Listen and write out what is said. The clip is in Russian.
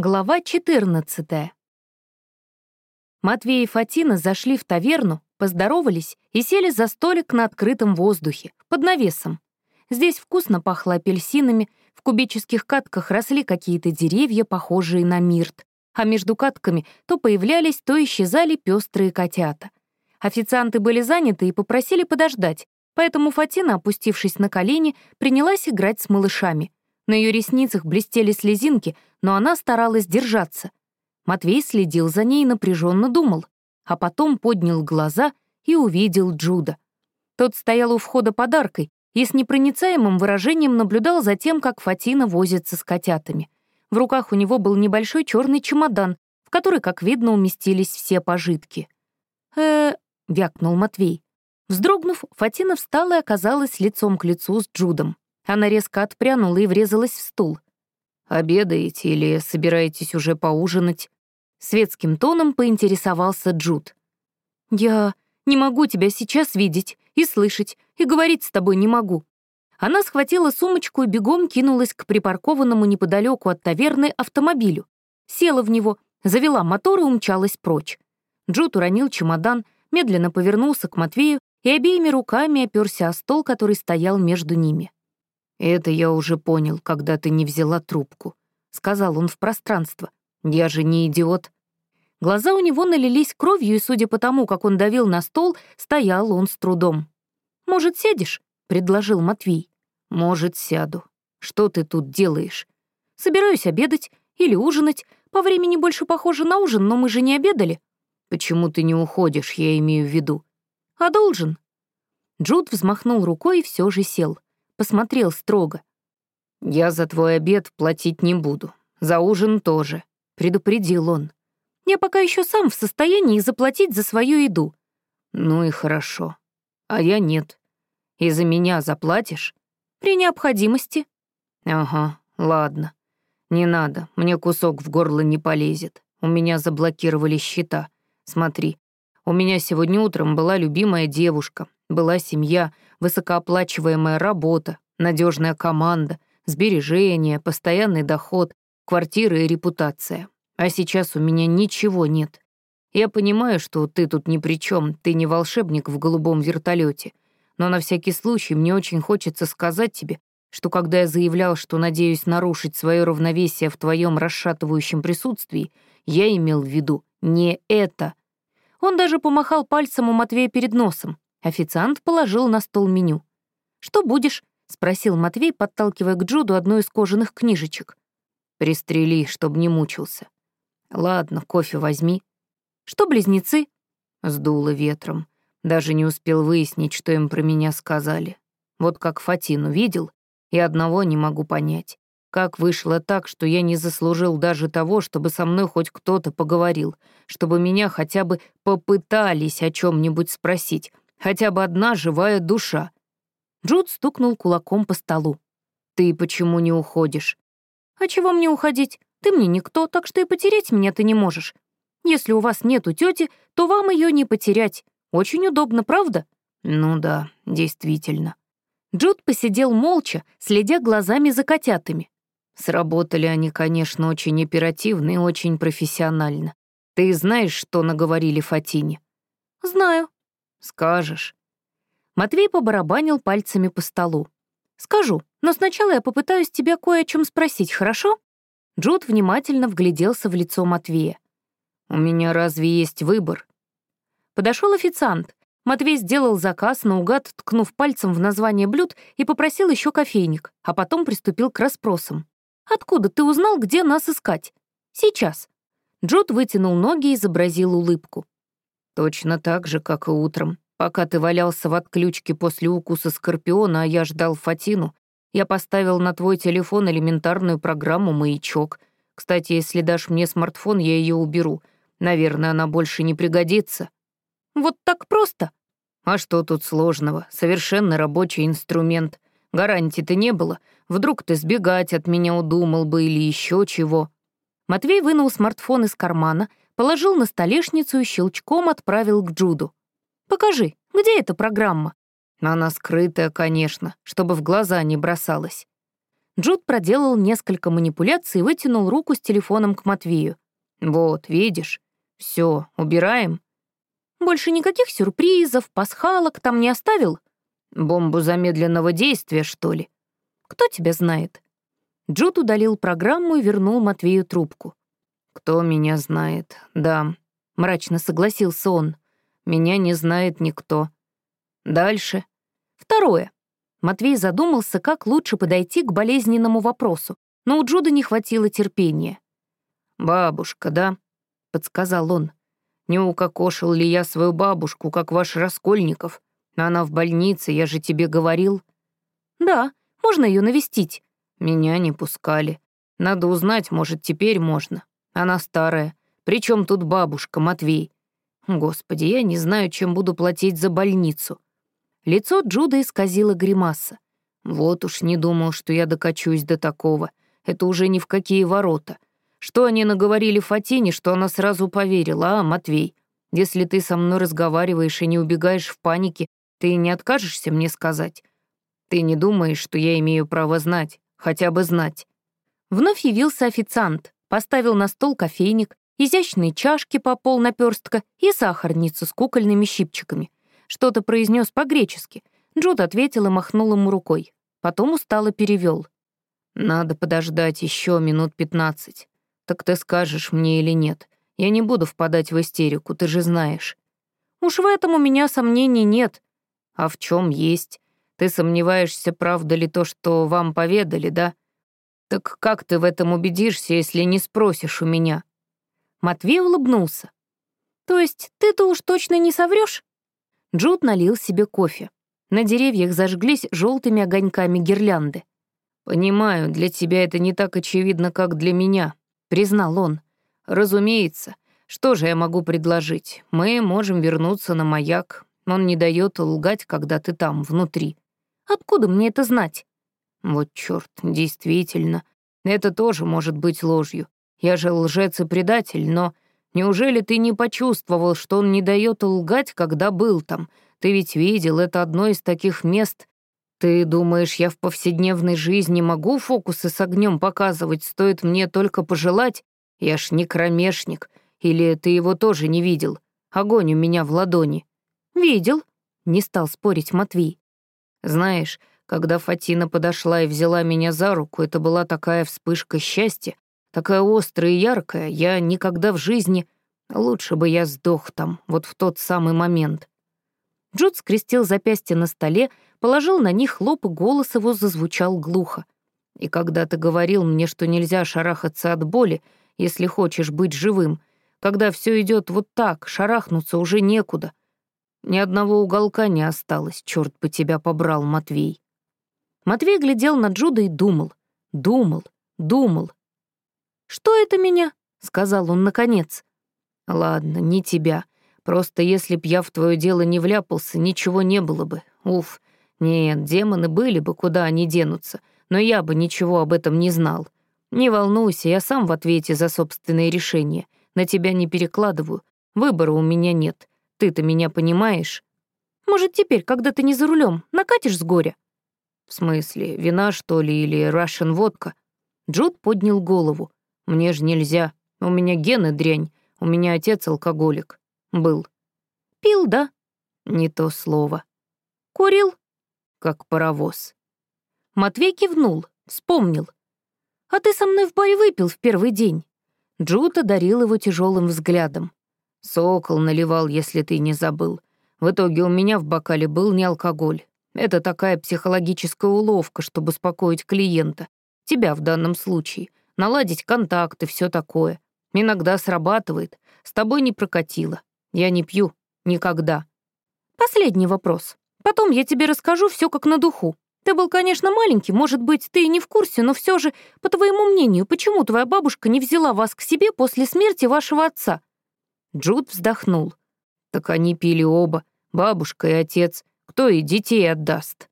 Глава 14. Матвей и Фатина зашли в таверну, поздоровались и сели за столик на открытом воздухе, под навесом. Здесь вкусно пахло апельсинами, в кубических катках росли какие-то деревья, похожие на мирт, а между катками то появлялись, то исчезали пестрые котята. Официанты были заняты и попросили подождать, поэтому Фатина, опустившись на колени, принялась играть с малышами — на ее ресницах блестели слезинки, но она старалась держаться. Матвей следил за ней и напряженно думал, а потом поднял глаза и увидел Джуда. Тот стоял у входа подаркой и с непроницаемым выражением наблюдал за тем, как Фатина возится с котятами. В руках у него был небольшой черный чемодан, в который, как видно, уместились все пожитки. э вякнул Матвей. Вздрогнув, Фатина встала и оказалась лицом к лицу с Джудом. Она резко отпрянула и врезалась в стул. «Обедаете или собираетесь уже поужинать?» Светским тоном поинтересовался Джуд. «Я не могу тебя сейчас видеть и слышать, и говорить с тобой не могу». Она схватила сумочку и бегом кинулась к припаркованному неподалеку от таверны автомобилю. Села в него, завела мотор и умчалась прочь. Джуд уронил чемодан, медленно повернулся к Матвею и обеими руками оперся о стол, который стоял между ними. «Это я уже понял, когда ты не взяла трубку», — сказал он в пространство. «Я же не идиот». Глаза у него налились кровью, и, судя по тому, как он давил на стол, стоял он с трудом. «Может, сядешь?» — предложил Матвей. «Может, сяду. Что ты тут делаешь?» «Собираюсь обедать или ужинать. По времени больше похоже на ужин, но мы же не обедали». «Почему ты не уходишь, я имею в виду?» «А должен». Джуд взмахнул рукой и все же сел посмотрел строго. «Я за твой обед платить не буду. За ужин тоже», — предупредил он. «Я пока еще сам в состоянии заплатить за свою еду». «Ну и хорошо. А я нет. И за меня заплатишь?» «При необходимости». «Ага, ладно. Не надо, мне кусок в горло не полезет. У меня заблокировали счета. Смотри, у меня сегодня утром была любимая девушка, была семья, высокооплачиваемая работа, надежная команда, сбережения, постоянный доход, квартира и репутация. А сейчас у меня ничего нет. Я понимаю, что ты тут ни при чем, ты не волшебник в голубом вертолете. Но на всякий случай мне очень хочется сказать тебе, что когда я заявлял, что надеюсь нарушить свое равновесие в твоем расшатывающем присутствии, я имел в виду не это. Он даже помахал пальцем у Матвея перед носом. Официант положил на стол меню. «Что будешь?» — спросил Матвей, подталкивая к Джуду одну из кожаных книжечек. «Пристрели, чтобы не мучился». «Ладно, кофе возьми». «Что близнецы?» Сдуло ветром. Даже не успел выяснить, что им про меня сказали. Вот как Фатину видел, и одного не могу понять. Как вышло так, что я не заслужил даже того, чтобы со мной хоть кто-то поговорил, чтобы меня хотя бы попытались о чем нибудь спросить, Хотя бы одна живая душа. Джуд стукнул кулаком по столу. «Ты почему не уходишь?» «А чего мне уходить? Ты мне никто, так что и потерять меня ты не можешь. Если у вас нету тети, то вам ее не потерять. Очень удобно, правда?» «Ну да, действительно». Джуд посидел молча, следя глазами за котятами. Сработали они, конечно, очень оперативно и очень профессионально. Ты знаешь, что наговорили Фатине? «Знаю», «Скажешь». Матвей побарабанил пальцами по столу. «Скажу, но сначала я попытаюсь тебя кое о чем спросить, хорошо?» Джуд внимательно вгляделся в лицо Матвея. «У меня разве есть выбор?» Подошел официант. Матвей сделал заказ, наугад ткнув пальцем в название блюд и попросил еще кофейник, а потом приступил к расспросам. «Откуда ты узнал, где нас искать?» «Сейчас». Джуд вытянул ноги и изобразил улыбку. Точно так же, как и утром. Пока ты валялся в отключке после укуса скорпиона, а я ждал Фатину, я поставил на твой телефон элементарную программу «Маячок». Кстати, если дашь мне смартфон, я ее уберу. Наверное, она больше не пригодится. Вот так просто? А что тут сложного? Совершенно рабочий инструмент. Гарантий-то не было. Вдруг ты сбегать от меня удумал бы или еще чего. Матвей вынул смартфон из кармана, положил на столешницу и щелчком отправил к Джуду. «Покажи, где эта программа?» «Она скрытая, конечно, чтобы в глаза не бросалась». Джуд проделал несколько манипуляций и вытянул руку с телефоном к Матвею. «Вот, видишь? Все, убираем?» «Больше никаких сюрпризов, пасхалок там не оставил?» «Бомбу замедленного действия, что ли?» «Кто тебя знает?» Джуд удалил программу и вернул Матвею трубку. «Кто меня знает? Да», — мрачно согласился он. «Меня не знает никто. Дальше. Второе. Матвей задумался, как лучше подойти к болезненному вопросу, но у Джуда не хватило терпения. «Бабушка, да?» — подсказал он. «Не укокошил ли я свою бабушку, как ваш Раскольников? Она в больнице, я же тебе говорил». «Да, можно ее навестить». «Меня не пускали. Надо узнать, может, теперь можно. Она старая. Причем тут бабушка, Матвей? Господи, я не знаю, чем буду платить за больницу. Лицо Джуда исказило гримаса. Вот уж не думал, что я докачусь до такого. Это уже ни в какие ворота. Что они наговорили Фатине, что она сразу поверила, а, Матвей? Если ты со мной разговариваешь и не убегаешь в панике, ты не откажешься мне сказать? Ты не думаешь, что я имею право знать, хотя бы знать?» Вновь явился официант, поставил на стол кофейник, изящные чашки по пол наперстка и сахарницу с кукольными щипчиками. Что-то произнес по-гречески. Джуд ответил и махнул ему рукой. Потом устало перевел. «Надо подождать еще минут пятнадцать. Так ты скажешь мне или нет? Я не буду впадать в истерику, ты же знаешь». «Уж в этом у меня сомнений нет». «А в чем есть? Ты сомневаешься, правда ли то, что вам поведали, да? Так как ты в этом убедишься, если не спросишь у меня?» Матвей улыбнулся. «То есть ты-то уж точно не соврёшь?» Джуд налил себе кофе. На деревьях зажглись желтыми огоньками гирлянды. «Понимаю, для тебя это не так очевидно, как для меня», — признал он. «Разумеется. Что же я могу предложить? Мы можем вернуться на маяк. Он не дает лгать, когда ты там, внутри. Откуда мне это знать?» «Вот чёрт, действительно. Это тоже может быть ложью. Я же лжец и предатель, но Неужели ты не почувствовал, что он не дает лгать, когда был там? Ты ведь видел, это одно из таких мест. Ты думаешь, я в повседневной жизни могу фокусы с огнем показывать, стоит мне только пожелать? Я ж не кромешник. Или ты его тоже не видел? Огонь у меня в ладони. Видел, не стал спорить Матвей. Знаешь, когда Фатина подошла и взяла меня за руку, это была такая вспышка счастья, Такая острая и яркая, я никогда в жизни... Лучше бы я сдох там, вот в тот самый момент. Джуд скрестил запястья на столе, положил на них лоб, и голос его зазвучал глухо. «И когда ты говорил мне, что нельзя шарахаться от боли, если хочешь быть живым, когда все идет вот так, шарахнуться уже некуда. Ни одного уголка не осталось, черт бы тебя побрал, Матвей». Матвей глядел на Джуда и думал, думал, думал. «Что это меня?» — сказал он наконец. «Ладно, не тебя. Просто если б я в твое дело не вляпался, ничего не было бы. Уф. Нет, демоны были бы, куда они денутся, но я бы ничего об этом не знал. Не волнуйся, я сам в ответе за собственные решения. На тебя не перекладываю. Выбора у меня нет. Ты-то меня понимаешь? Может, теперь, когда ты не за рулем, накатишь с горя?» «В смысле, вина, что ли, или рашен водка?» Джуд поднял голову. Мне же нельзя. У меня гены дрянь. У меня отец алкоголик. Был. Пил, да? Не то слово. Курил? Как паровоз. Матвей кивнул, вспомнил. А ты со мной в баре выпил в первый день. Джуд одарил его тяжелым взглядом. Сокол наливал, если ты не забыл. В итоге у меня в бокале был не алкоголь. Это такая психологическая уловка, чтобы успокоить клиента. Тебя в данном случае наладить контакты, все такое. Иногда срабатывает. С тобой не прокатило. Я не пью. Никогда. Последний вопрос. Потом я тебе расскажу все как на духу. Ты был, конечно, маленький, может быть, ты и не в курсе, но все же, по твоему мнению, почему твоя бабушка не взяла вас к себе после смерти вашего отца?» Джуд вздохнул. «Так они пили оба, бабушка и отец. Кто и детей отдаст?»